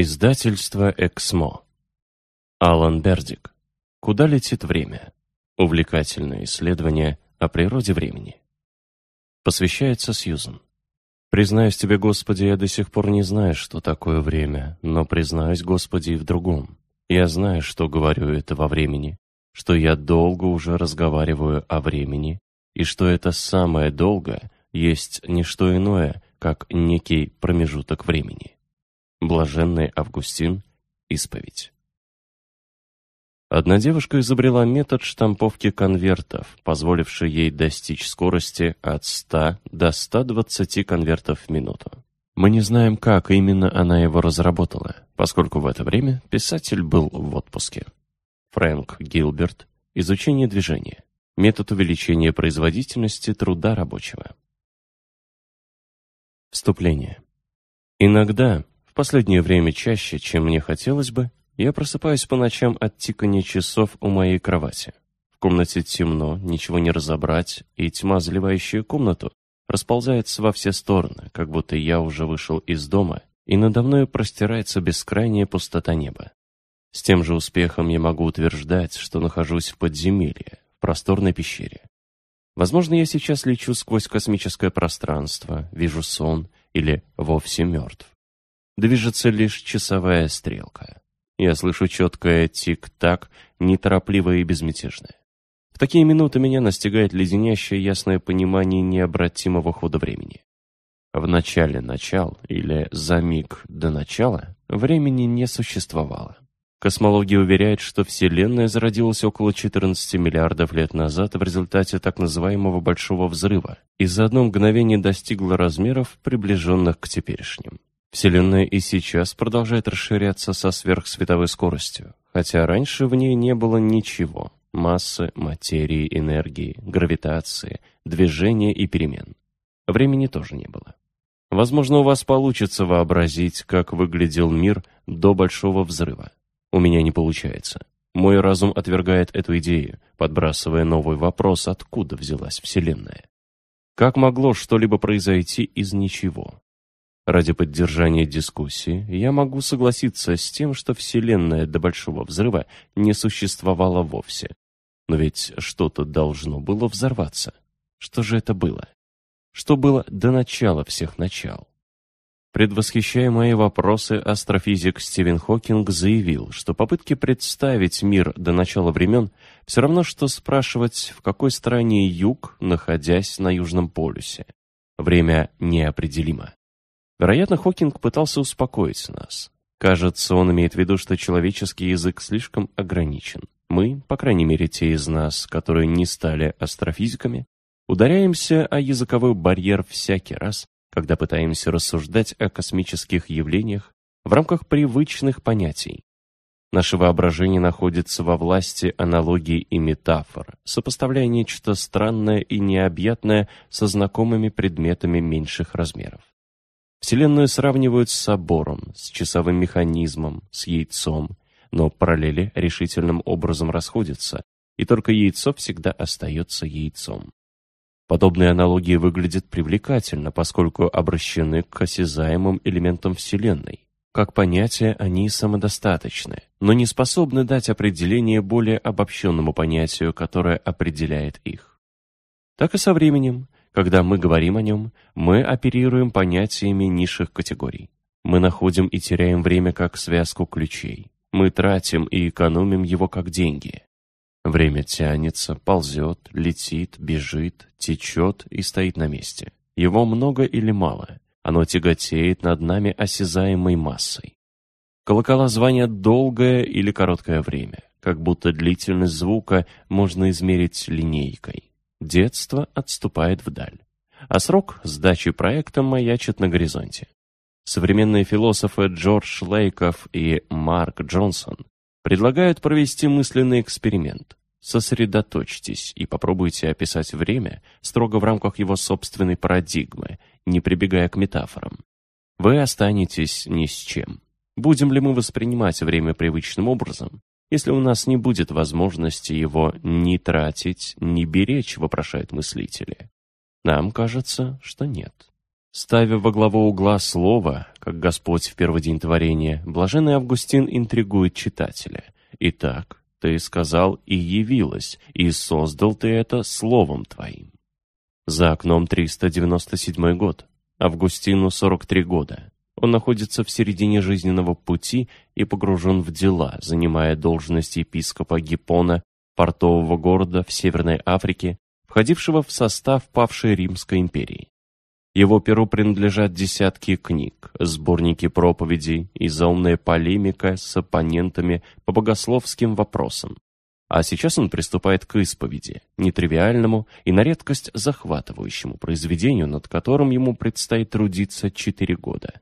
Издательство «Эксмо». Алан Бердик. Куда летит время? Увлекательное исследование о природе времени. Посвящается Сьюзен. Признаюсь тебе, Господи, я до сих пор не знаю, что такое время, но признаюсь, Господи, и в другом. Я знаю, что говорю это во времени, что я долго уже разговариваю о времени, и что это самое долгое есть не что иное, как некий промежуток времени. Блаженный Августин, исповедь. Одна девушка изобрела метод штамповки конвертов, позволивший ей достичь скорости от 100 до 120 конвертов в минуту. Мы не знаем, как именно она его разработала, поскольку в это время писатель был в отпуске. Фрэнк Гилберт «Изучение движения. Метод увеличения производительности труда рабочего». Вступление. Иногда, последнее время чаще, чем мне хотелось бы, я просыпаюсь по ночам от тикания часов у моей кровати. В комнате темно, ничего не разобрать, и тьма, заливающая комнату, расползается во все стороны, как будто я уже вышел из дома, и надо мной простирается бескрайняя пустота неба. С тем же успехом я могу утверждать, что нахожусь в подземелье, в просторной пещере. Возможно, я сейчас лечу сквозь космическое пространство, вижу сон или вовсе мертв. Движется лишь часовая стрелка. Я слышу четкое тик-так, неторопливое и безмятежное. В такие минуты меня настигает леденящее ясное понимание необратимого хода времени. В начале начал или за миг до начала времени не существовало. Космология уверяет, что Вселенная зародилась около 14 миллиардов лет назад в результате так называемого Большого Взрыва и за одно мгновение достигла размеров, приближенных к теперешним. Вселенная и сейчас продолжает расширяться со сверхсветовой скоростью, хотя раньше в ней не было ничего – массы, материи, энергии, гравитации, движения и перемен. Времени тоже не было. Возможно, у вас получится вообразить, как выглядел мир до Большого Взрыва. У меня не получается. Мой разум отвергает эту идею, подбрасывая новый вопрос, откуда взялась Вселенная. Как могло что-либо произойти из ничего? Ради поддержания дискуссии я могу согласиться с тем, что Вселенная до Большого Взрыва не существовала вовсе. Но ведь что-то должно было взорваться. Что же это было? Что было до начала всех начал? Предвосхищая мои вопросы, астрофизик Стивен Хокинг заявил, что попытки представить мир до начала времен все равно, что спрашивать, в какой стране юг, находясь на Южном полюсе. Время неопределимо. Вероятно, Хокинг пытался успокоить нас. Кажется, он имеет в виду, что человеческий язык слишком ограничен. Мы, по крайней мере те из нас, которые не стали астрофизиками, ударяемся о языковой барьер всякий раз, когда пытаемся рассуждать о космических явлениях в рамках привычных понятий. Наше воображение находится во власти аналогий и метафор, сопоставляя нечто странное и необъятное со знакомыми предметами меньших размеров. Вселенную сравнивают с собором, с часовым механизмом, с яйцом, но параллели решительным образом расходятся, и только яйцо всегда остается яйцом. Подобные аналогии выглядят привлекательно, поскольку обращены к осязаемым элементам Вселенной. Как понятия они самодостаточны, но не способны дать определение более обобщенному понятию, которое определяет их. Так и со временем, когда мы говорим о нем, мы оперируем понятиями низших категорий. Мы находим и теряем время как связку ключей. Мы тратим и экономим его как деньги. Время тянется, ползет, летит, бежит, течет и стоит на месте. Его много или мало. Оно тяготеет над нами осязаемой массой. Колокола звонят долгое или короткое время, как будто длительность звука можно измерить линейкой. Детство отступает вдаль, а срок сдачи проекта маячит на горизонте. Современные философы Джордж Лейков и Марк Джонсон предлагают провести мысленный эксперимент. Сосредоточьтесь и попробуйте описать время строго в рамках его собственной парадигмы, не прибегая к метафорам. Вы останетесь ни с чем. Будем ли мы воспринимать время привычным образом, если у нас не будет возможности его ни тратить, ни беречь, вопрошают мыслители? Нам кажется, что нет. Ставя во главу угла слово, как Господь в первый день творения, блаженный Августин интригует читателя. Итак, ты сказал и явилась, и создал ты это словом твоим. За окном 397 год. Августину 43 года. Он находится в середине жизненного пути и погружен в дела, занимая должность епископа Гиппона, портового города в Северной Африке, входившего в состав павшей Римской империи. Его перу принадлежат десятки книг, сборники проповедей и заумная полемика с оппонентами по богословским вопросам. А сейчас он приступает к исповеди, нетривиальному и на редкость захватывающему произведению, над которым ему предстоит трудиться четыре года.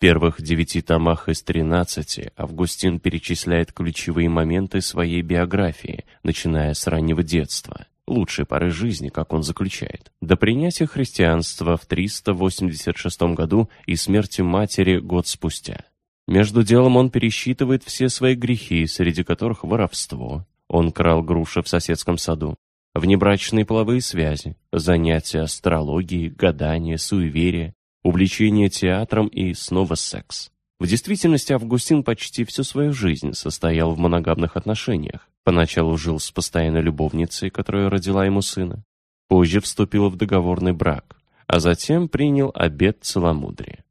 Первых девяти томах из тринадцати Августин перечисляет ключевые моменты своей биографии, начиная с раннего детства – лучшей поры жизни, как он заключает, до принятия христианства в 386 году и смерти матери год спустя. Между делом он пересчитывает все свои грехи, среди которых воровство. Он крал груши в соседском саду, внебрачные половые связи, занятия астрологией, гадания, суеверия, увлечение театром и снова секс. В действительности Августин почти всю свою жизнь состоял в моногамных отношениях. Поначалу жил с постоянной любовницей, которая родила ему сына. Позже вступил в договорный брак, а затем принял обет целомудрия.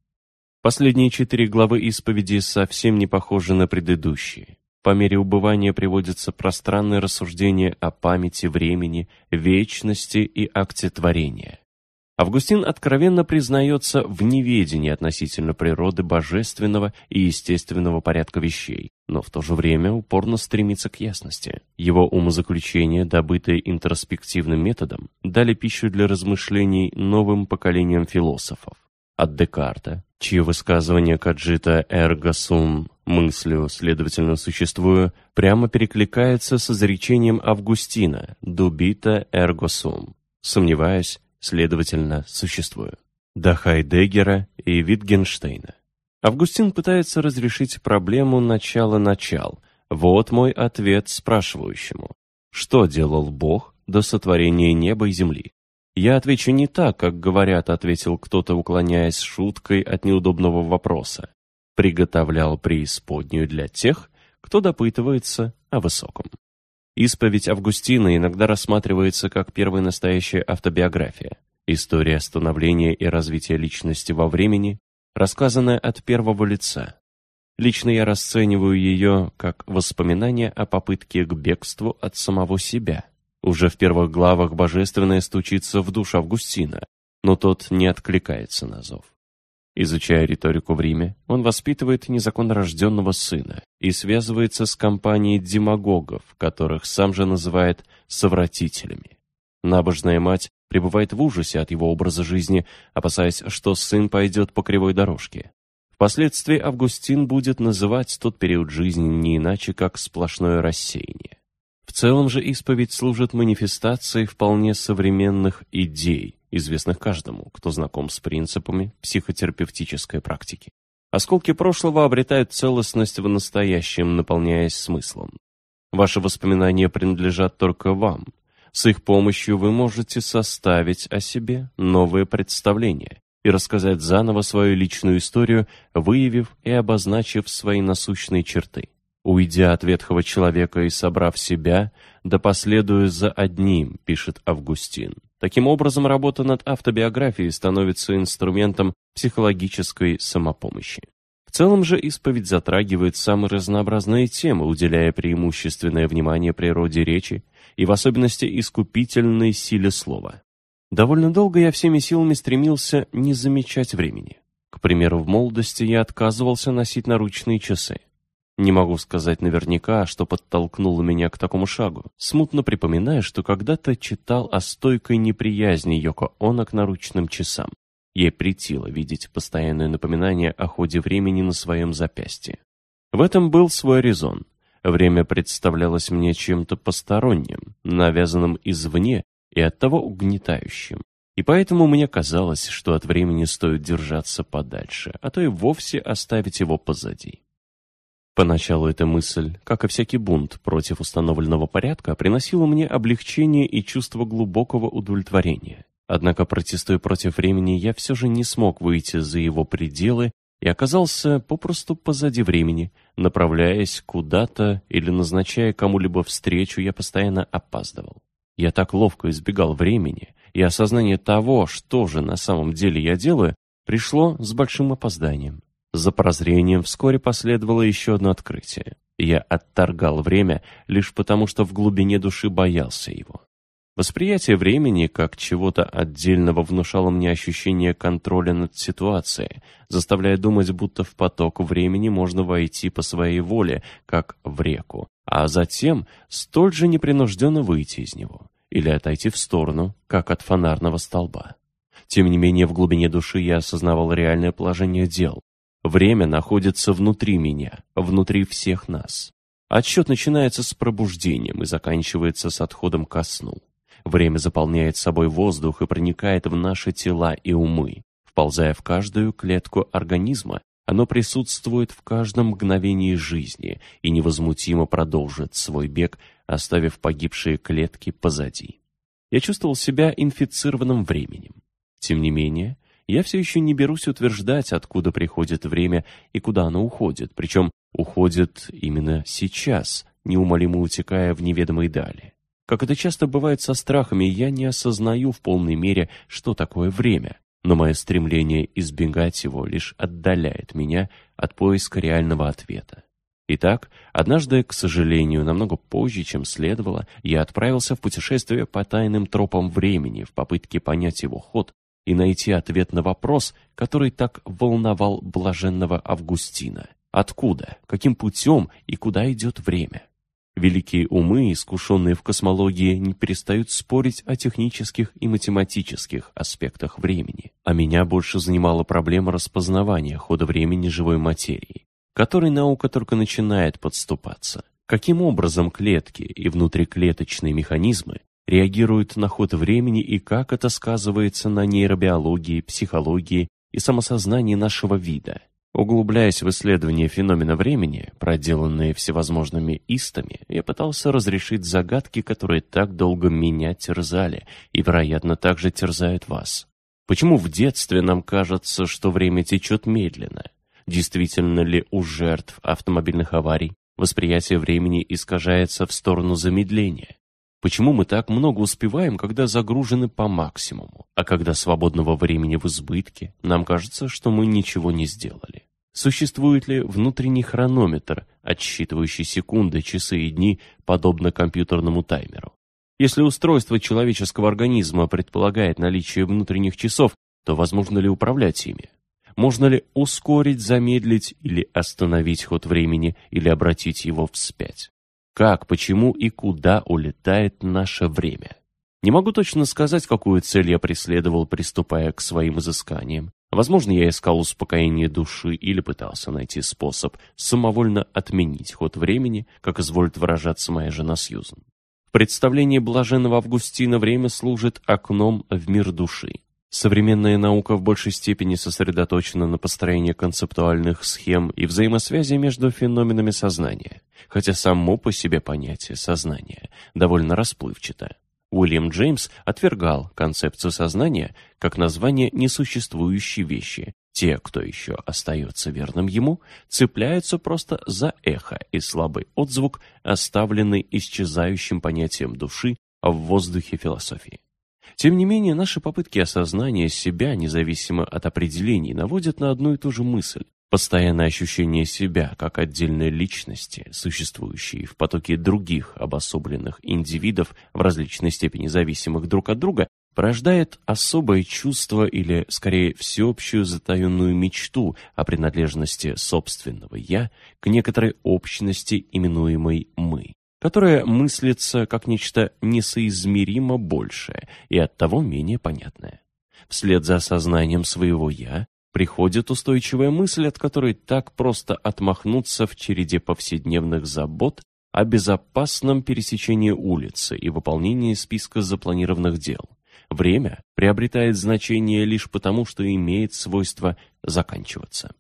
Последние четыре главы исповеди совсем не похожи на предыдущие. По мере убывания приводятся пространные рассуждения о памяти времени, вечности и акте творения. Августин откровенно признается в неведении относительно природы божественного и естественного порядка вещей, но в то же время упорно стремится к ясности. Его умозаключения, добытые интроспективным методом, дали пищу для размышлений новым поколениям философов. От Декарта, чье высказывание «каджита эрго сум» мыслью, следовательно, существую, прямо перекликается с изречением Августина «дубита эрго сум». Сомневаясь, следовательно, существую. До Хайдеггера и Витгенштейна. Августин пытается разрешить проблему начала-начал. Вот мой ответ спрашивающему. Что делал Бог до сотворения неба и земли? Я отвечу не так, как говорят, ответил кто-то, уклоняясь шуткой от неудобного вопроса. Приготовлял преисподнюю для тех, кто допытывается о высоком. Исповедь Августина иногда рассматривается как первая настоящая автобиография. История становления и развития личности во времени, рассказанная от первого лица. Лично я расцениваю ее как воспоминание о попытке к бегству от самого себя. Уже в первых главах Божественное стучится в душу Августина, но тот не откликается на зов. Изучая риторику в Риме, он воспитывает незаконно рожденного сына и связывается с компанией демагогов, которых сам же называет «совратителями». Набожная мать пребывает в ужасе от его образа жизни, опасаясь, что сын пойдет по кривой дорожке. Впоследствии Августин будет называть тот период жизни не иначе, как сплошное рассеяние. В целом же исповедь служит манифестацией вполне современных идей, известных каждому, кто знаком с принципами психотерапевтической практики. Осколки прошлого обретают целостность в настоящем, наполняясь смыслом. Ваши воспоминания принадлежат только вам. С их помощью вы можете составить о себе новое представление и рассказать заново свою личную историю, выявив и обозначив свои насущные черты. «Уйдя от ветхого человека и собрав себя, да последую за одним», пишет Августин. Таким образом, работа над автобиографией становится инструментом психологической самопомощи. В целом же исповедь затрагивает самые разнообразные темы, уделяя преимущественное внимание природе речи и в особенности искупительной силе слова. Довольно долго я всеми силами стремился не замечать времени. К примеру, в молодости я отказывался носить наручные часы. Не могу сказать наверняка, что подтолкнуло меня к такому шагу. Смутно припоминаю, что когда-то читал о стойкой неприязни Йоко Оно к наручным часам. Ей притило видеть постоянное напоминание о ходе времени на своем запястье. В этом был свой резон. Время представлялось мне чем-то посторонним, навязанным извне и оттого угнетающим. И поэтому мне казалось, что от времени стоит держаться подальше, а то и вовсе оставить его позади. Поначалу эта мысль, как и всякий бунт против установленного порядка, приносила мне облегчение и чувство глубокого удовлетворения. Однако, протестуя против времени, я все же не смог выйти за его пределы и оказался попросту позади времени, направляясь куда-то или назначая кому-либо встречу, я постоянно опаздывал. Я так ловко избегал времени, и осознание того, что же на самом деле я делаю, пришло с большим опозданием. За прозрением вскоре последовало еще одно открытие. Я отторгал время лишь потому, что в глубине души боялся его. Восприятие времени как чего-то отдельного внушало мне ощущение контроля над ситуацией, заставляя думать, будто в поток времени можно войти по своей воле, как в реку, а затем столь же непринужденно выйти из него или отойти в сторону, как от фонарного столба. Тем не менее, в глубине души я осознавал реальное положение дел. Время находится внутри меня, внутри всех нас. Отсчет начинается с пробуждением и заканчивается с отходом ко сну. Время заполняет собой воздух и проникает в наши тела и умы. Вползая в каждую клетку организма, оно присутствует в каждом мгновении жизни и невозмутимо продолжит свой бег, оставив погибшие клетки позади. Я чувствовал себя инфицированным временем. Тем не менее, я все еще не берусь утверждать, откуда приходит время и куда оно уходит, причем уходит именно сейчас, неумолимо утекая в неведомые дали. Как это часто бывает со страхами, я не осознаю в полной мере, что такое время, но мое стремление избегать его лишь отдаляет меня от поиска реального ответа. Итак, однажды, к сожалению, намного позже, чем следовало, я отправился в путешествие по тайным тропам времени в попытке понять его ход и найти ответ на вопрос, который так волновал блаженного Августина. Откуда, каким путем и куда идет время? Великие умы, искушенные в космологии, не перестают спорить о технических и математических аспектах времени. А меня больше занимала проблема распознавания хода времени живой материи, которой наука только начинает подступаться. Каким образом клетки и внутриклеточные механизмы реагируют на ход времени и как это сказывается на нейробиологии, психологии и самосознании нашего вида – Углубляясь в исследование феномена времени, проделанные всевозможными истами, я пытался разрешить загадки, которые так долго меня терзали и, вероятно, также терзают вас. Почему в детстве нам кажется, что время течет медленно? Действительно ли у жертв автомобильных аварий восприятие времени искажается в сторону замедления? Почему мы так много успеваем, когда загружены по максимуму, а когда свободного времени в избытке, нам кажется, что мы ничего не сделали? Существует ли внутренний хронометр, отсчитывающий секунды, часы и дни, подобно компьютерному таймеру? Если устройство человеческого организма предполагает наличие внутренних часов, то возможно ли управлять ими? Можно ли ускорить, замедлить или остановить ход времени, или обратить его вспять? Как, почему и куда улетает наше время. Не могу точно сказать, какую цель я преследовал, приступая к своим изысканиям. Возможно, я искал успокоение души или пытался найти способ самовольно отменить ход времени, как изволит выражаться моя жена Сьюзен. В представлении блаженного Августина время служит окном в мир души. Современная наука в большей степени сосредоточена на построении концептуальных схем и взаимосвязи между феноменами сознания, хотя само по себе понятие сознания довольно расплывчато. Уильям Джеймс отвергал концепцию сознания как название несуществующей вещи. Те, кто еще остается верным ему, цепляются просто за эхо и слабый отзвук, оставленный исчезающим понятием души в воздухе философии. Тем не менее, наши попытки осознания себя, независимо от определений, наводят на одну и ту же мысль. Постоянное ощущение себя как отдельной личности, существующей в потоке других обособленных индивидов в различной степени зависимых друг от друга, порождает особое чувство или, скорее, всеобщую затаенную мечту о принадлежности собственного «я» к некоторой общности, именуемой «мы» которое мыслится как нечто несоизмеримо большее и оттого менее понятное. Вслед за осознанием своего «я» приходит устойчивая мысль, от которой так просто отмахнуться в череде повседневных забот о безопасном пересечении улицы и выполнении списка запланированных дел. Время приобретает значение лишь потому, что имеет свойство заканчиваться.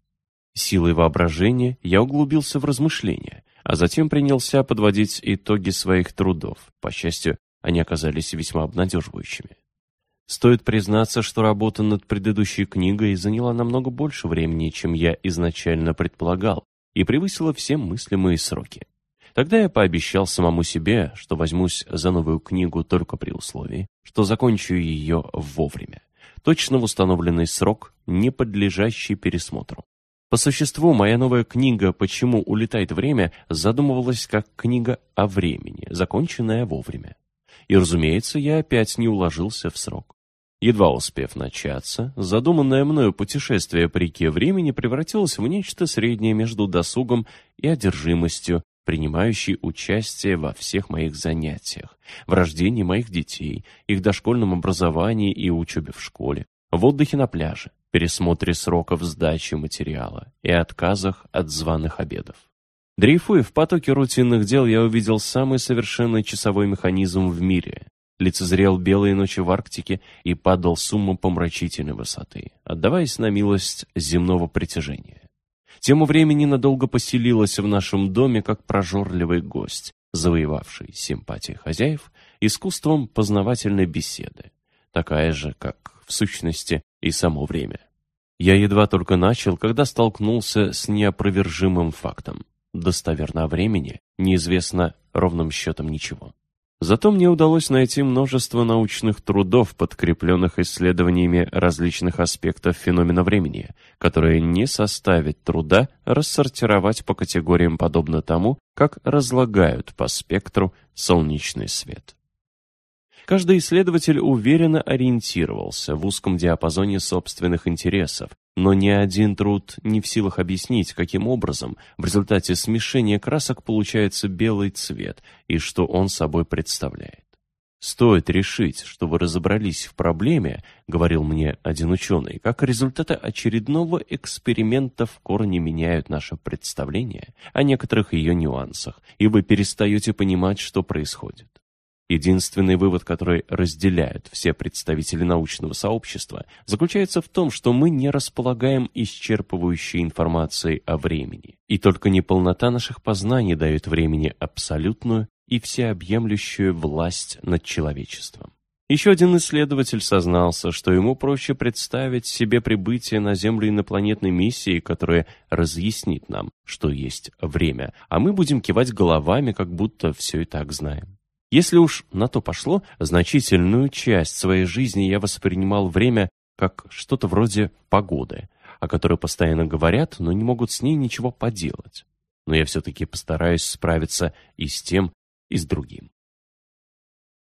Силой воображения я углубился в размышления, а затем принялся подводить итоги своих трудов. По счастью, они оказались весьма обнадеживающими. Стоит признаться, что работа над предыдущей книгой заняла намного больше времени, чем я изначально предполагал, и превысила все мыслимые сроки. Тогда я пообещал самому себе, что возьмусь за новую книгу только при условии, что закончу ее вовремя. Точно в установленный срок, не подлежащий пересмотру. По существу, моя новая книга «Почему улетает время» задумывалась как книга о времени, законченная вовремя. И, разумеется, я опять не уложился в срок. Едва успев начаться, задуманное мною путешествие по реке времени превратилось в нечто среднее между досугом и одержимостью, принимающей участие во всех моих занятиях, в рождении моих детей, их дошкольном образовании и учебе в школе, в отдыхе на пляже, пересмотре сроков сдачи материала и отказах от званых обедов. Дрейфуя в потоке рутинных дел, я увидел самый совершенный часовой механизм в мире лицезрел белые ночи в Арктике и падал с помрачительной высоты, отдаваясь на милость земного притяжения. Тему времени надолго поселилась в нашем доме как прожорливый гость, завоевавший симпатии хозяев искусством познавательной беседы, такая же, как, в сущности, и само время. Я едва только начал, когда столкнулся с неопровержимым фактом. Достоверно о времени неизвестно ровным счетом ничего. Зато мне удалось найти множество научных трудов, подкрепленных исследованиями различных аспектов феномена времени, которые не составит труда рассортировать по категориям подобно тому, как разлагают по спектру солнечный свет. Каждый исследователь уверенно ориентировался в узком диапазоне собственных интересов, но ни один труд не в силах объяснить, каким образом в результате смешения красок получается белый цвет и что он собой представляет. «Стоит решить, что вы разобрались в проблеме», — говорил мне один ученый, «как результаты очередного эксперимента в корне меняют наше представление о некоторых ее нюансах, и вы перестаете понимать, что происходит. Единственный вывод, который разделяют все представители научного сообщества, заключается в том, что мы не располагаем исчерпывающей информацией о времени. И только неполнота наших познаний дает времени абсолютную и всеобъемлющую власть над человечеством. Еще один исследователь сознался, что ему проще представить себе прибытие на Землю инопланетной миссии, которая разъяснит нам, что есть время, а мы будем кивать головами, как будто все и так знаем. Если уж на то пошло, значительную часть своей жизни я воспринимал время как что-то вроде погоды, о которой постоянно говорят, но не могут с ней ничего поделать. Но я все-таки постараюсь справиться и с тем, и с другим.